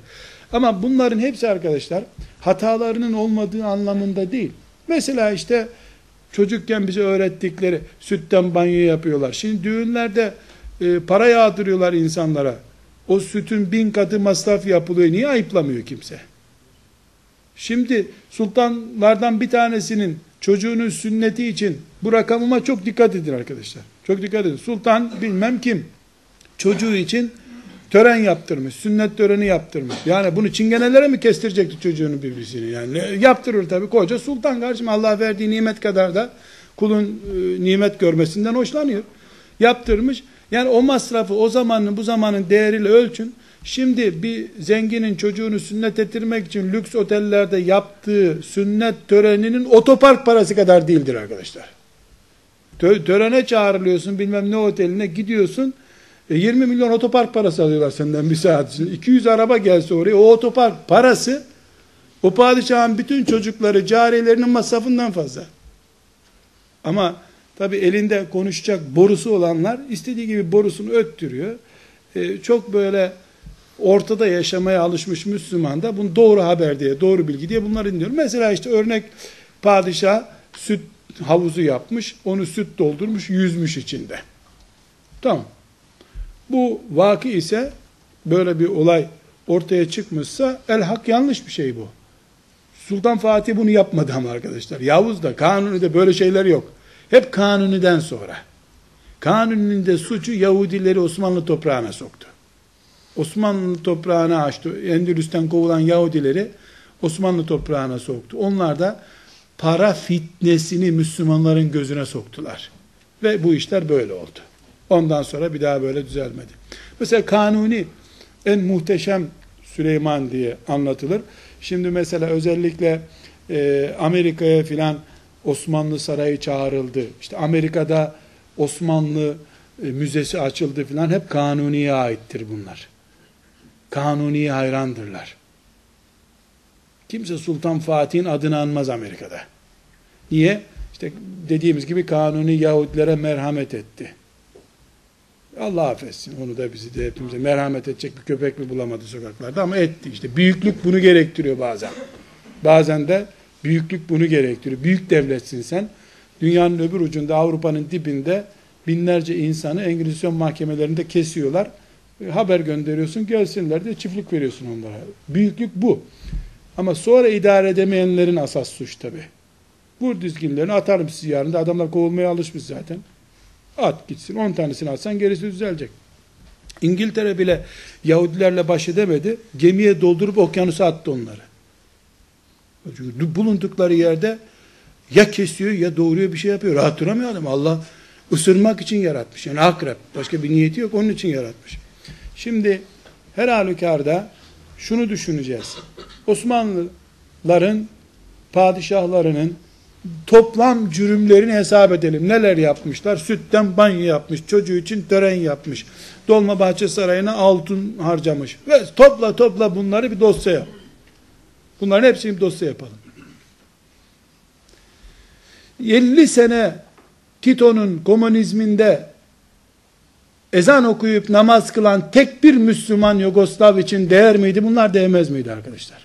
Ama bunların hepsi arkadaşlar hatalarının olmadığı anlamında değil. Mesela işte çocukken bize öğrettikleri sütten banyo yapıyorlar. Şimdi düğünlerde e, para yağdırıyorlar insanlara. O sütün bin katı masraf yapılıyor. Niye ayıplamıyor kimse? Şimdi sultanlardan bir tanesinin çocuğunun sünneti için bu rakamıma çok dikkat edin arkadaşlar. Çok dikkat edin. Sultan bilmem kim çocuğu için tören yaptırmış, sünnet töreni yaptırmış. Yani bunu çingenelere mi kestirecekti çocuğunun birbirine? Yani yaptırır tabii koca sultan kardeşim Allah verdiği nimet kadar da kulun e, nimet görmesinden hoşlanıyor. Yaptırmış. Yani o masrafı o zamanın bu zamanın değeriyle ölçün. Şimdi bir zenginin çocuğunu sünnet ettirmek için lüks otellerde yaptığı sünnet töreninin otopark parası kadar değildir arkadaşlar. Törene çağrılıyorsun bilmem ne oteline gidiyorsun. 20 e, milyon otopark parası alıyorlar senden bir saat için. 200 araba gelse oraya o otopark parası o padişahın bütün çocukları cariyelerinin masrafından fazla. Ama tabi elinde konuşacak borusu olanlar istediği gibi borusunu öttürüyor. Ee, çok böyle ortada yaşamaya alışmış Müslüman da bunu doğru haber diye, doğru bilgi diye bunları dinliyor. Mesela işte örnek padişah süt havuzu yapmış, onu süt doldurmuş, yüzmüş içinde. Tamam. Bu vaki ise böyle bir olay ortaya çıkmışsa el hak yanlış bir şey bu. Sultan Fatih bunu yapmadı ama arkadaşlar. Yavuz da kanuni de böyle şeyler yok. Hep kanuniden sonra. Kanuninin de suçu Yahudileri Osmanlı toprağına soktu. Osmanlı toprağına açtı. Endülüs'ten kovulan Yahudileri Osmanlı toprağına soktu. Onlar da para fitnesini Müslümanların gözüne soktular. Ve bu işler böyle oldu. Ondan sonra bir daha böyle düzelmedi. Mesela Kanuni en muhteşem Süleyman diye anlatılır. Şimdi mesela özellikle e, Amerika'ya filan Osmanlı Sarayı çağrıldı. İşte Amerika'da Osmanlı e, müzesi açıldı filan hep Kanuni'ye aittir bunlar. Kanuni'ye hayrandırlar. Kimse Sultan Fatih'in adını anmaz Amerika'da. Niye? İşte dediğimiz gibi Kanuni Yahudilere merhamet etti. Allah affetsin onu da bizi de hepimize merhamet edecek bir köpek mi bulamadı sokaklarda ama etti işte. Büyüklük bunu gerektiriyor bazen. Bazen de büyüklük bunu gerektiriyor. Büyük devletsin sen. Dünyanın öbür ucunda Avrupa'nın dibinde binlerce insanı Engizisyon mahkemelerinde kesiyorlar. Haber gönderiyorsun gelsinler diye çiftlik veriyorsun onlara. Büyüklük bu. Ama sonra idare edemeyenlerin asas suç tabi. Vur dizginlerini atarım sizi yarın da adamlar kovulmaya alışmış zaten. At gitsin. 10 tanesini atsan gerisi düzelecek. İngiltere bile Yahudilerle baş edemedi. Gemiye doldurup okyanusa attı onları. Çünkü bulundukları yerde ya kesiyor ya doğuruyor bir şey yapıyor. Rahat duramıyor adam. Allah ısırmak için yaratmış. Yani akrep. Başka bir niyeti yok. Onun için yaratmış. Şimdi her halükarda şunu düşüneceğiz. Osmanlıların padişahlarının toplam cürümlerini hesap edelim. Neler yapmışlar? Sütten banyo yapmış, çocuğu için tören yapmış. Dolmabahçe Sarayı'na altın harcamış. Ve topla topla bunları bir dosyaya. Bunların hepsini bir dosya yapalım. 50 sene Tito'nun komünizminde ezan okuyup namaz kılan tek bir Müslüman Yugoslav için değer miydi? Bunlar değmez miydi arkadaşlar?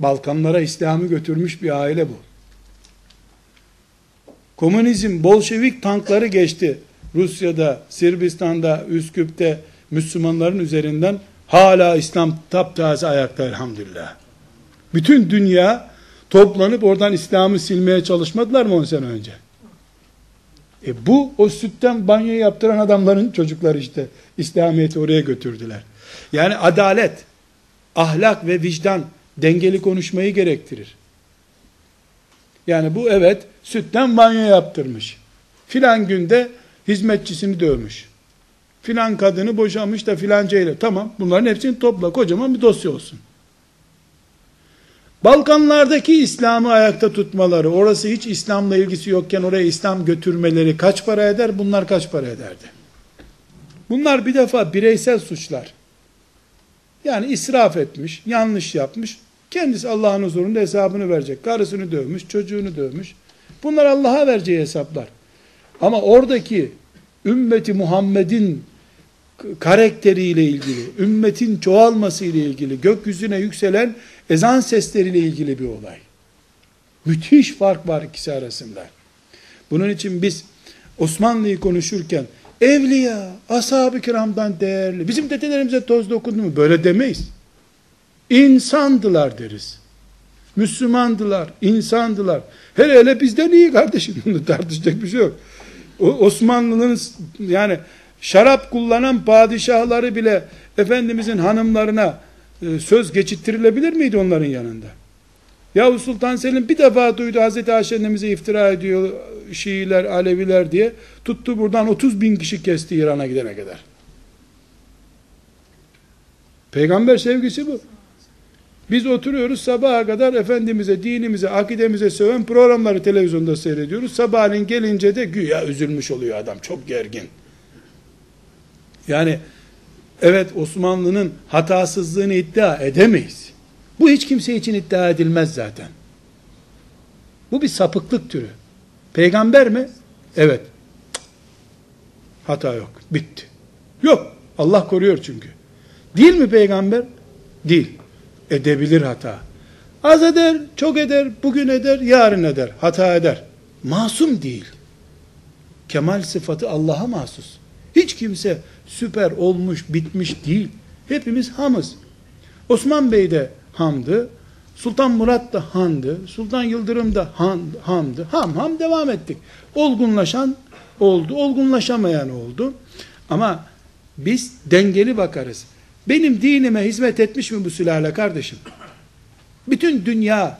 Balkanlara İslam'ı götürmüş bir aile bu. Komünizm, Bolşevik tankları geçti. Rusya'da, Sırbistan'da, Üsküp'te Müslümanların üzerinden hala İslam taptaze ayakta elhamdülillah. Bütün dünya toplanıp oradan İslam'ı silmeye çalışmadılar mı 10 sene önce? E bu o sütten banyo yaptıran adamların çocukları işte İslamiyet'i oraya götürdüler. Yani adalet, ahlak ve vicdan dengeli konuşmayı gerektirir. Yani bu evet sütten banyo yaptırmış. Filan günde hizmetçisini dövmüş. Filan kadını boşamış da filanca ile. Tamam bunların hepsini topla kocaman bir dosya olsun. Balkanlardaki İslam'ı ayakta tutmaları, orası hiç İslam'la ilgisi yokken oraya İslam götürmeleri kaç para eder? Bunlar kaç para ederdi? Bunlar bir defa bireysel suçlar. Yani israf etmiş, yanlış yapmış. Kendisi Allah'ın huzurunda hesabını verecek. Karısını dövmüş, çocuğunu dövmüş. Bunlar Allah'a vereceği hesaplar. Ama oradaki ümmeti Muhammed'in karakteriyle ilgili, ümmetin çoğalması ile ilgili, gökyüzüne yükselen ezan sesleriyle ilgili bir olay. Müthiş fark var ikisi arasında. Bunun için biz Osmanlı'yı konuşurken evliya, ashab-ı kiramdan değerli, bizim dedelerimize toz dokundu mu? Böyle demeyiz. İnsandılar deriz. Müslümandılar, insandılar. Hele hele bizden iyi kardeşim. Bunu tartışacak bir şey yok. O Osmanlı'nın yani şarap kullanan padişahları bile Efendimizin hanımlarına e, söz geçittirilebilir miydi onların yanında? Yavuz Sultan Selim bir defa duydu Hazreti Ayşe iftira ediyor Şiiler, Aleviler diye. Tuttu buradan 30 bin kişi kesti İran'a gidene kadar. Peygamber sevgisi bu. Biz oturuyoruz sabaha kadar Efendimiz'e, dinimize, akidemize söven programları televizyonda seyrediyoruz. Sabahleyin gelince de güya üzülmüş oluyor adam. Çok gergin. Yani evet Osmanlı'nın hatasızlığını iddia edemeyiz. Bu hiç kimse için iddia edilmez zaten. Bu bir sapıklık türü. Peygamber mi? Evet. Hata yok. Bitti. Yok. Allah koruyor çünkü. Değil mi peygamber? Değil. Edebilir hata. Az eder, çok eder, bugün eder, yarın eder, hata eder. Masum değil. Kemal sıfatı Allah'a mahsus. Hiç kimse süper olmuş, bitmiş değil. Hepimiz hamız. Osman Bey de hamdı. Sultan Murat da handı. Sultan Yıldırım da han, hamdı. Ham ham devam ettik. Olgunlaşan oldu, olgunlaşamayan oldu. Ama biz dengeli bakarız. Benim dinime hizmet etmiş mi bu sülale kardeşim? Bütün dünya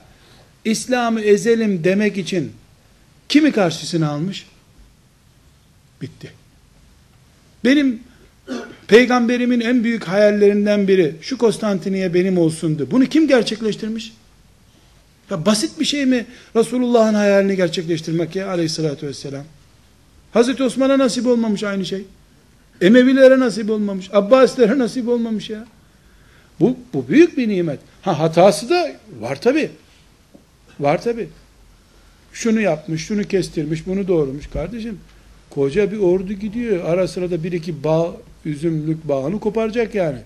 İslam'ı ezelim demek için kimi karşısına almış? Bitti. Benim peygamberimin en büyük hayallerinden biri şu Konstantiniye benim olsundu. Bunu kim gerçekleştirmiş? Ya basit bir şey mi Resulullah'ın hayalini gerçekleştirmek ya aleyhissalatü vesselam? Hazreti Osman'a nasip olmamış aynı şey. Emevilere nasip olmamış. Abbasilere nasip olmamış ya. Bu, bu büyük bir nimet. Ha hatası da var tabi. Var tabi. Şunu yapmış, şunu kestirmiş, bunu doğurmuş kardeşim. Koca bir ordu gidiyor. Ara sırada bir iki bağ, üzümlük bağını koparacak yani.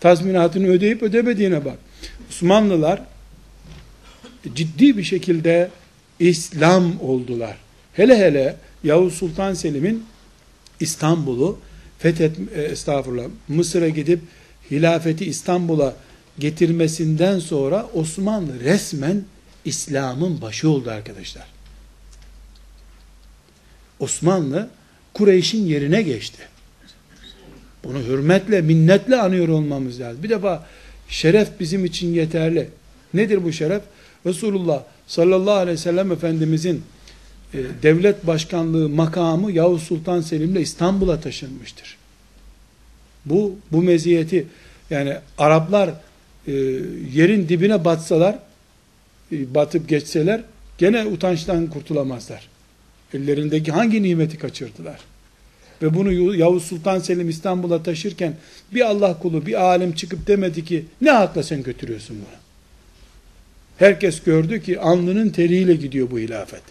Tazminatını ödeyip ödemediğine bak. Osmanlılar ciddi bir şekilde İslam oldular. Hele hele Yavuz Sultan Selim'in İstanbul'u fethet e, estağfurullah Mısır'a gidip hilafeti İstanbul'a getirmesinden sonra Osmanlı resmen İslam'ın başı oldu arkadaşlar. Osmanlı Kureyş'in yerine geçti. Bunu hürmetle, minnetle anıyor olmamız lazım. Bir defa şeref bizim için yeterli. Nedir bu şeref? Resulullah sallallahu aleyhi ve sellem Efendimizin e, devlet başkanlığı makamı Yavuz Sultan Selim'le İstanbul'a taşınmıştır. Bu, bu meziyeti yani Araplar e, yerin dibine batsalar e, batıp geçseler gene utançtan kurtulamazlar. Ellerindeki hangi nimeti kaçırdılar? Ve bunu Yavuz Sultan Selim İstanbul'a taşırken bir Allah kulu, bir alim çıkıp demedi ki ne hakla sen götürüyorsun bunu? Herkes gördü ki alnının teriyle gidiyor bu hilafet.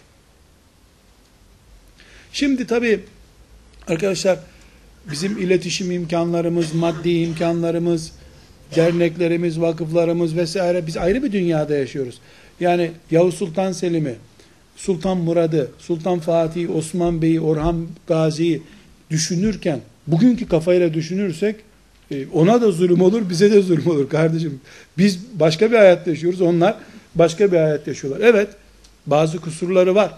Şimdi tabi arkadaşlar bizim iletişim imkanlarımız, maddi imkanlarımız, derneklerimiz, vakıflarımız vesaire biz ayrı bir dünyada yaşıyoruz. Yani Yavuz Sultan Selim'i, Sultan Murad'ı, Sultan Fatih, Osman Bey'i, Orhan Gazi'yi düşünürken bugünkü kafayla düşünürsek e, ona da zulüm olur, bize de zulüm olur kardeşim. Biz başka bir hayat yaşıyoruz. Onlar başka bir hayat yaşıyorlar. Evet, bazı kusurları var.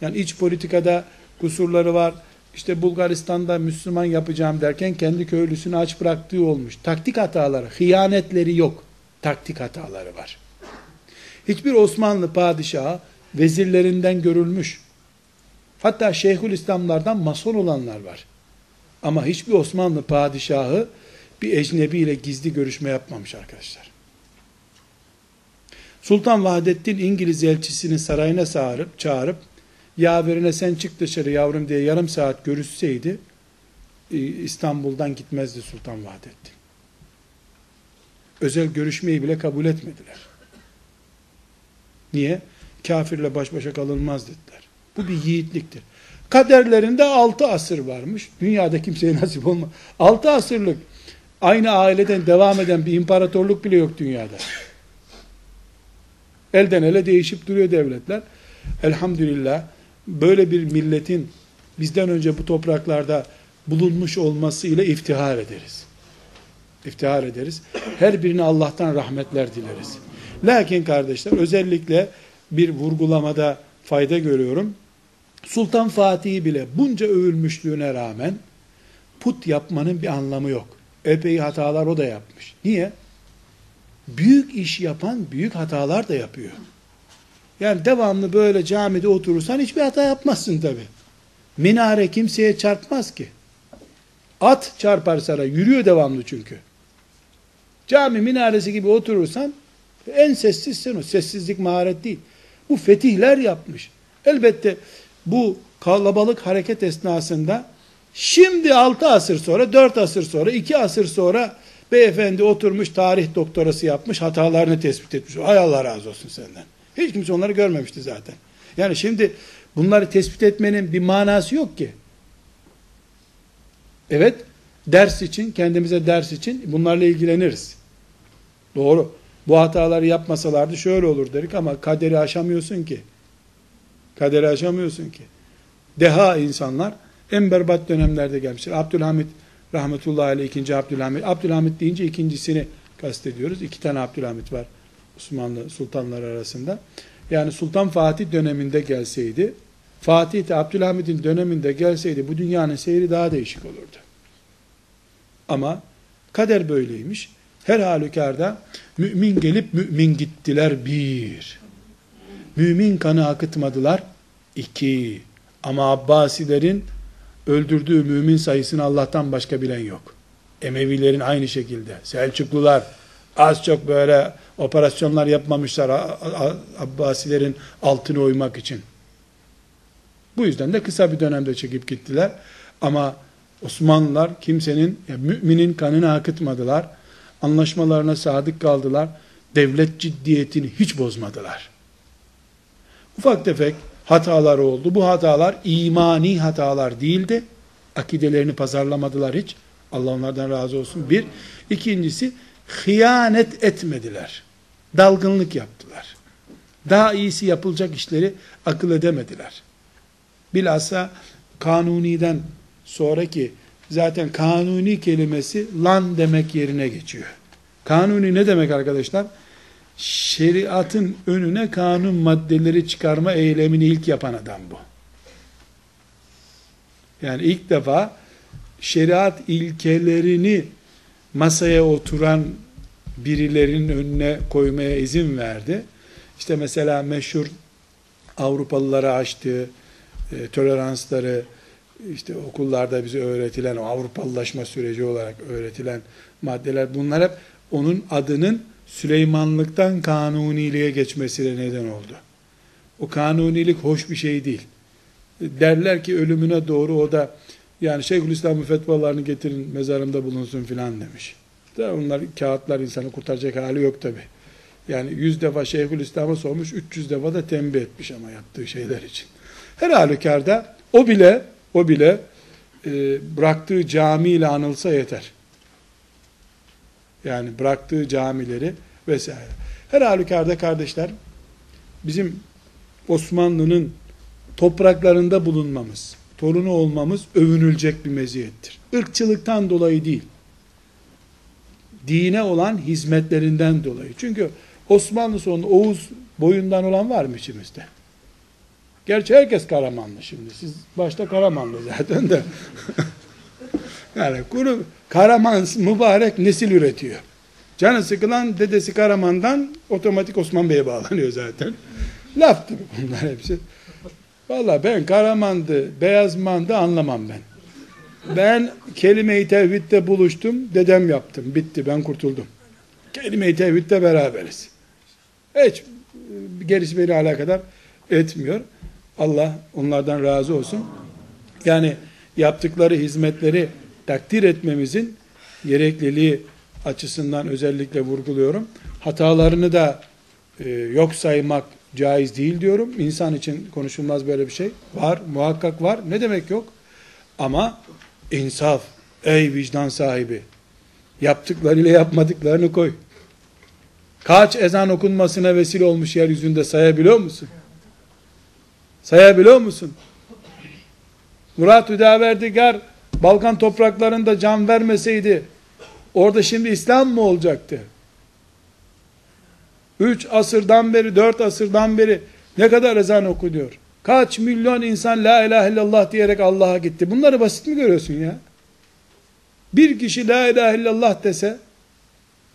Yani iç politikada kusurları var. İşte Bulgaristan'da Müslüman yapacağım derken kendi köylüsünü aç bıraktığı olmuş. Taktik hataları, hıyanetleri yok. Taktik hataları var. Hiçbir Osmanlı padişahı vezirlerinden görülmüş. Hatta Şeyhül İslamlardan mason olanlar var. Ama hiçbir Osmanlı padişahı bir ecnebi ile gizli görüşme yapmamış arkadaşlar. Sultan Vahdettin İngiliz elçisini sarayına çağırıp, çağırıp yaverine sen çık dışarı yavrum diye yarım saat görüşseydi e, İstanbul'dan gitmezdi Sultan Vahdettin. Özel görüşmeyi bile kabul etmediler. Niye? Kafirle baş başa kalınmaz dediler. Bu bir yiğitliktir. Kaderlerinde altı asır varmış. Dünyada kimseye nasip olmaz. Altı asırlık aynı aileden devam eden bir imparatorluk bile yok dünyada. Elden ele değişip duruyor devletler. Elhamdülillah böyle bir milletin bizden önce bu topraklarda bulunmuş olması ile iftihar ederiz. İftihar ederiz. Her birine Allah'tan rahmetler dileriz. Lakin kardeşler özellikle bir vurgulamada fayda görüyorum. Sultan Fatih'i bile bunca övülmüşlüğüne rağmen put yapmanın bir anlamı yok. Epey hatalar o da yapmış. Niye? Büyük iş yapan büyük hatalar da yapıyor. Yani devamlı böyle camide oturursan hiçbir hata yapmazsın tabi. Minare kimseye çarpmaz ki. At çarpar sana, yürüyor devamlı çünkü. Cami minaresi gibi oturursan en sessizsin o. Sessizlik maharet değil. Bu fetihler yapmış. Elbette bu kalabalık hareket esnasında şimdi 6 asır sonra, 4 asır sonra, 2 asır sonra beyefendi oturmuş tarih doktorası yapmış, hatalarını tespit etmiş. Ay Allah razı olsun senden. Hiç kimse onları görmemişti zaten. Yani şimdi bunları tespit etmenin bir manası yok ki. Evet, ders için, kendimize ders için bunlarla ilgileniriz. Doğru. Bu hataları yapmasalardı şöyle olur dedik ama kaderi aşamıyorsun ki. Kaderi aşamıyorsun ki. Deha insanlar en berbat dönemlerde gelmişler. Abdülhamit rahmetullahi aleyh ikinci Abdülhamit. Abdülhamit deyince ikincisini kastediyoruz. İki tane Abdülhamit var Osmanlı sultanlar arasında. Yani Sultan Fatih döneminde gelseydi, Fatih de Abdülhamid'in döneminde gelseydi bu dünyanın seyri daha değişik olurdu. Ama kader böyleymiş. Her halükarda mümin gelip mümin gittiler bir. Mümin kanı akıtmadılar iki. Ama Abbasilerin öldürdüğü mümin sayısını Allah'tan başka bilen yok. Emevilerin aynı şekilde. Selçuklular az çok böyle operasyonlar yapmamışlar Abbasilerin altını oymak için. Bu yüzden de kısa bir dönemde çekip gittiler. Ama Osmanlılar kimsenin, yani müminin kanını akıtmadılar. Anlaşmalarına sadık kaldılar. Devlet ciddiyetini hiç bozmadılar. Ufak tefek hatalar oldu. Bu hatalar imani hatalar değildi. Akidelerini pazarlamadılar hiç. Allah onlardan razı olsun. Bir. ikincisi hıyanet etmediler. Dalgınlık yaptılar. Daha iyisi yapılacak işleri akıl edemediler. Bilhassa kanuniden sonraki zaten kanuni kelimesi lan demek yerine geçiyor. Kanuni ne demek arkadaşlar? Şeriatın önüne kanun maddeleri çıkarma eylemini ilk yapan adam bu. Yani ilk defa şeriat ilkelerini masaya oturan birilerinin önüne koymaya izin verdi. İşte mesela meşhur Avrupalılara açtığı e, toleransları, işte okullarda bize öğretilen, o Avrupalılaşma süreci olarak öğretilen maddeler, bunlar hep onun adının Süleymanlıktan kanuniliğe geçmesine neden oldu. O kanunilik hoş bir şey değil. Derler ki ölümüne doğru o da yani Şeyhülislam'ın fetvalarını getirin mezarımda bulunsun filan demiş. Da onlar kağıtlar insanı kurtaracak hali yok tabi. Yani yüz defa Şeyhülislam'a sormuş, 300 defa da tembih etmiş ama yaptığı şeyler için. Her halükarda o bile o bile e, bıraktığı camiyle anılsa yeter. Yani bıraktığı camileri vesaire. Her halükarda kardeşler bizim Osmanlı'nın topraklarında bulunmamız, torunu olmamız övünülecek bir meziyettir. Irkçılıktan dolayı değil. Dine olan hizmetlerinden dolayı. Çünkü Osmanlı sonu Oğuz boyundan olan var mı içimizde? Gerçi herkes Karamanlı şimdi. Siz başta Karamanlı zaten de. yani kuru Karaman mübarek nesil üretiyor. Canı sıkılan dedesi Karaman'dan otomatik Osman Bey'e bağlanıyor zaten. Laftır bunlar hepsi. Valla ben Karaman'dı, Beyazman'dı anlamam ben. Ben kelime-i tevhidde buluştum, dedem yaptım. Bitti, ben kurtuldum. Kelime-i tevhidde beraberiz. Hiç gerisi beni alakadar etmiyor. Allah onlardan razı olsun. Yani yaptıkları hizmetleri takdir etmemizin gerekliliği açısından özellikle vurguluyorum. Hatalarını da e, yok saymak caiz değil diyorum. İnsan için konuşulmaz böyle bir şey. Var, muhakkak var. Ne demek yok? Ama insaf, ey vicdan sahibi, yaptıklarıyla yapmadıklarını koy. Kaç ezan okunmasına vesile olmuş yeryüzünde sayabiliyor musun? Sayabiliyor musun? Murat Hüdaverdigar Balkan topraklarında can vermeseydi orada şimdi İslam mı olacaktı? Üç asırdan beri, dört asırdan beri ne kadar ezan okunuyor? Kaç milyon insan la ilahe illallah diyerek Allah'a gitti. Bunları basit mi görüyorsun ya? Bir kişi la ilahe illallah dese,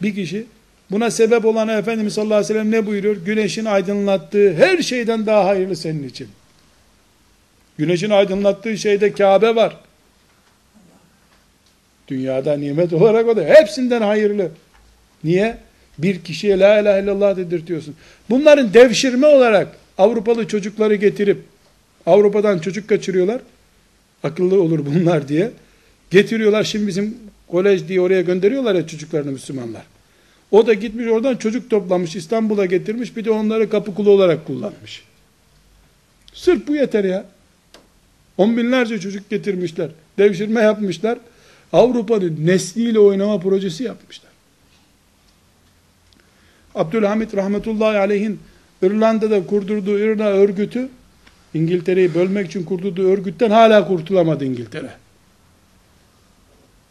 bir kişi, buna sebep olan Efendimiz sallallahu aleyhi ve sellem ne buyuruyor? Güneşin aydınlattığı her şeyden daha hayırlı senin için. Güneşin aydınlattığı şeyde Kabe var. Dünyada nimet olarak o da hepsinden hayırlı. Niye? Bir kişiye la ilahe illallah dedirtiyorsun. Bunların devşirme olarak Avrupalı çocukları getirip Avrupa'dan çocuk kaçırıyorlar. Akıllı olur bunlar diye. Getiriyorlar şimdi bizim kolej diye oraya gönderiyorlar ya çocuklarını Müslümanlar. O da gitmiş oradan çocuk toplamış İstanbul'a getirmiş bir de onları kapı kulu olarak kullanmış. Sırf bu yeter ya. On binlerce çocuk getirmişler. Devşirme yapmışlar. Avrupa'nın nesliyle oynama projesi yapmışlar. Abdülhamit rahmetullahi aleyhin İrlanda'da kurdurduğu İrna örgütü İngiltere'yi bölmek için kurdurduğu örgütten hala kurtulamadı İngiltere.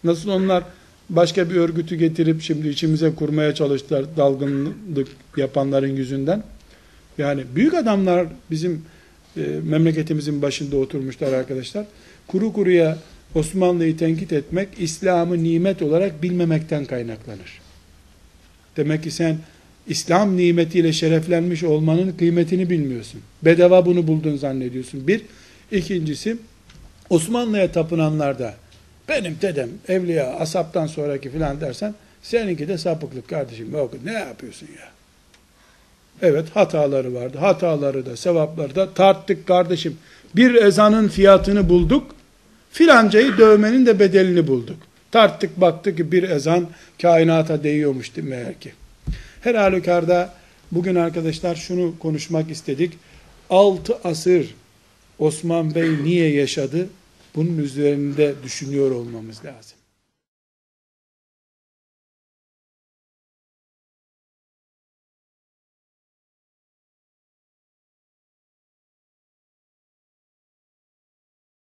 Nasıl onlar başka bir örgütü getirip şimdi içimize kurmaya çalıştılar dalgınlık yapanların yüzünden. Yani büyük adamlar bizim e, memleketimizin başında oturmuşlar arkadaşlar. Kuru kuruya Osmanlı'yı tenkit etmek İslam'ı nimet olarak bilmemekten kaynaklanır. Demek ki sen İslam nimetiyle şereflenmiş olmanın kıymetini bilmiyorsun. Bedava bunu buldun zannediyorsun. Bir. ikincisi Osmanlı'ya tapınanlar da benim dedem evliya asaptan sonraki filan dersen seninki de sapıklık kardeşim. Yok ne yapıyorsun ya? Evet hataları vardı. Hataları da sevapları da tarttık kardeşim. Bir ezanın fiyatını bulduk. Filancayı dövmenin de bedelini bulduk. Tarttık baktık ki bir ezan kainata değiyormuştu meğer ki. Her halükarda bugün arkadaşlar şunu konuşmak istedik. 6 asır Osman Bey niye yaşadı? Bunun üzerinde düşünüyor olmamız lazım.